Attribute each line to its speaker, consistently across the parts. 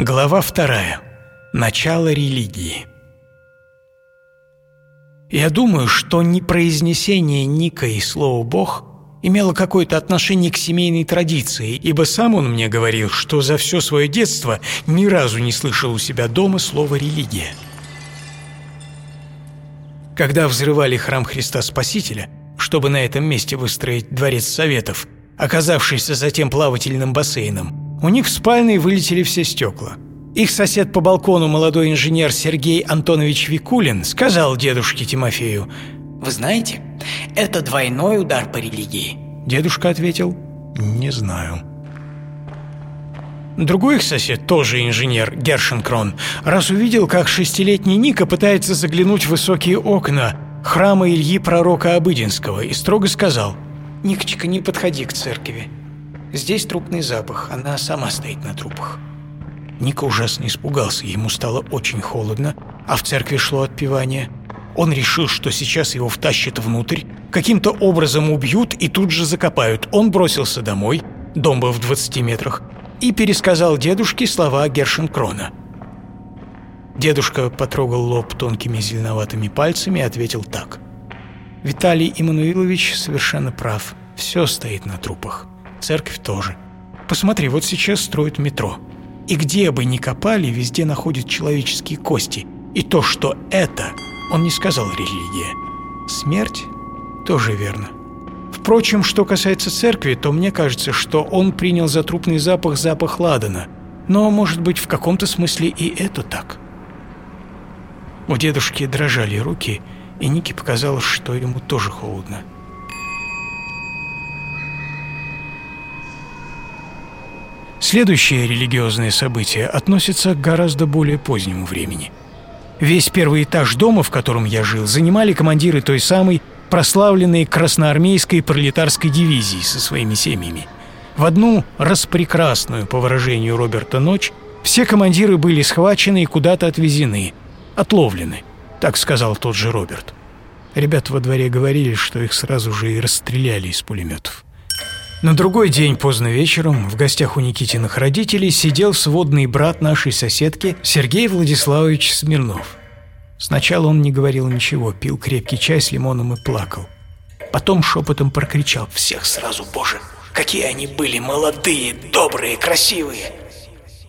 Speaker 1: Глава вторая. Начало религии. Я думаю, что непроизнесение Ника и слова «Бог» имело какое-то отношение к семейной традиции, ибо сам он мне говорил, что за все свое детство ни разу не слышал у себя дома слова «религия». Когда взрывали храм Христа Спасителя, чтобы на этом месте выстроить дворец Советов, оказавшийся затем плавательным бассейном, у них в спальной вылетели все стекла. Их сосед по балкону, молодой инженер Сергей Антонович Викулин, сказал дедушке Тимофею,
Speaker 2: «Вы знаете, это двойной удар по религии».
Speaker 1: Дедушка ответил, «Не знаю». Другой их сосед, тоже инженер, Гершенкрон, раз увидел, как шестилетний Ника пытается заглянуть в высокие окна храма Ильи Пророка Обыденского и строго сказал, «Никочка, не подходи к церкви. Здесь трупный запах, она сама стоит на трупах. Ника ужасно испугался, ему стало очень холодно, а в церкви шло отпевание. Он решил, что сейчас его втащат внутрь, каким-то образом убьют и тут же закопают. Он бросился домой, дом был в 20 метрах, и пересказал дедушке слова Гершенкрона. Дедушка потрогал лоб тонкими зеленоватыми пальцами и ответил так. «Виталий Иммануилович совершенно прав. Все стоит на трупах». Церковь тоже. Посмотри, вот сейчас строят метро. И где бы ни копали, везде находят человеческие кости. И то, что это, он не сказал религия. Смерть тоже верно. Впрочем, что касается церкви, то мне кажется, что он принял за трупный запах запах ладана. Но, может быть, в каком-то смысле и это так. У дедушки дрожали руки, и Нике показалось, что ему тоже холодно. Следующее религиозное событие относится к гораздо более позднему времени. Весь первый этаж дома, в котором я жил, занимали командиры той самой прославленной красноармейской пролетарской дивизии со своими семьями. В одну распрекрасную, по выражению Роберта, ночь все командиры были схвачены и куда-то отвезены, отловлены, так сказал тот же Роберт. Ребята во дворе говорили, что их сразу же и расстреляли из пулеметов. На другой день поздно вечером в гостях у Никитиных родителей сидел сводный брат нашей соседки Сергей Владиславович Смирнов. Сначала он не говорил ничего, пил крепкий чай с лимоном и плакал. Потом шепотом прокричал «Всех сразу, Боже! Какие они были молодые, добрые, красивые!»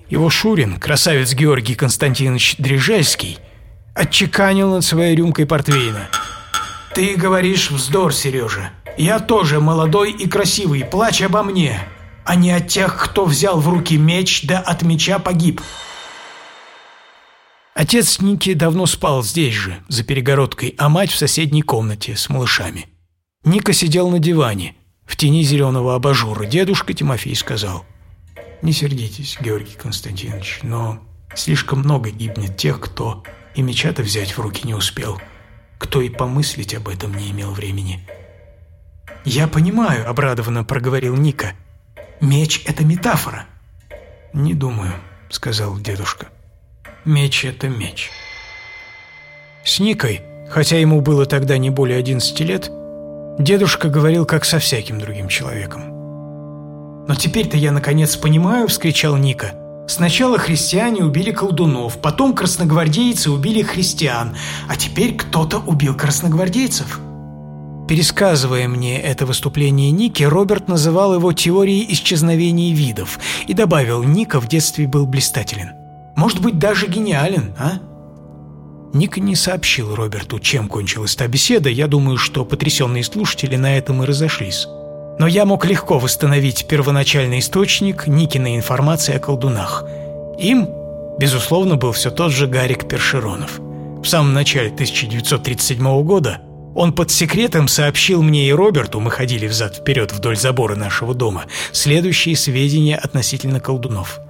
Speaker 1: Его Шурин, красавец Георгий Константинович Дрежельский, отчеканил над своей рюмкой портвейна. «Ты говоришь вздор, Сережа. Я тоже молодой и красивый, плачь обо мне, а не от тех, кто взял в руки меч, да от меча погиб. Отец Ники давно спал здесь же, за перегородкой, а мать в соседней комнате с малышами. Ника сидел на диване, в тени зеленого абажура. Дедушка Тимофей сказал, «Не сердитесь, Георгий Константинович, но слишком много гибнет тех, кто и меча-то взять в руки не успел, кто и помыслить об этом не имел времени». «Я понимаю», — обрадованно проговорил Ника. «Меч — это метафора». «Не думаю», — сказал дедушка. «Меч — это меч». С Никой, хотя ему было тогда не более 11 лет, дедушка говорил как со всяким другим человеком. «Но теперь-то я наконец понимаю», — вскричал Ника. «Сначала христиане убили колдунов, потом красногвардейцы убили христиан, а теперь кто-то убил красногвардейцев». Пересказывая мне это выступление Ники, Роберт называл его теорией исчезновения видов и добавил, Ника в детстве был блистателен. Может быть, даже гениален, а? Ника не сообщил Роберту, чем кончилась та беседа. Я думаю, что потрясенные слушатели на этом и разошлись. Но я мог легко восстановить первоначальный источник Никиной информации о колдунах. Им, безусловно, был все тот же Гарик Першеронов. В самом начале 1937 года он под секретом сообщил мне и Роберту, мы ходили взад-вперед вдоль забора нашего дома, следующие сведения относительно колдунов.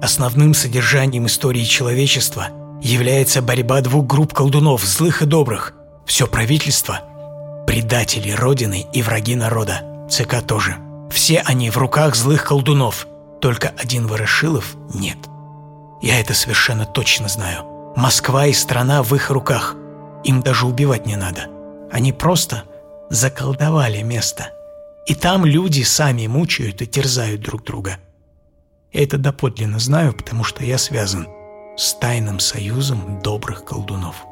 Speaker 1: Основным содержанием истории человечества является борьба двух групп колдунов, злых и добрых. Все правительство – предатели Родины и враги народа. ЦК тоже. Все они в руках злых колдунов. Только один Ворошилов – нет. Я это совершенно точно знаю. Москва и страна в их руках – им даже убивать не надо. Они просто заколдовали место. И там люди сами мучают и терзают друг друга. Я это доподлинно знаю, потому что я связан с тайным союзом добрых колдунов.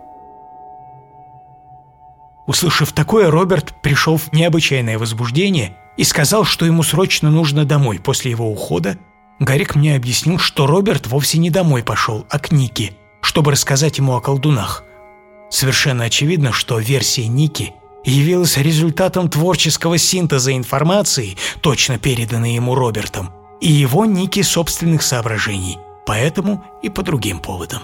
Speaker 1: Услышав такое, Роберт пришел в необычайное возбуждение и сказал, что ему срочно нужно домой. После его ухода Гарик мне объяснил, что Роберт вовсе не домой пошел, а к Нике, чтобы рассказать ему о колдунах. Совершенно очевидно, что версия Ники явилась результатом творческого синтеза информации, точно переданной ему Робертом, и его Ники собственных соображений, поэтому и по другим поводам.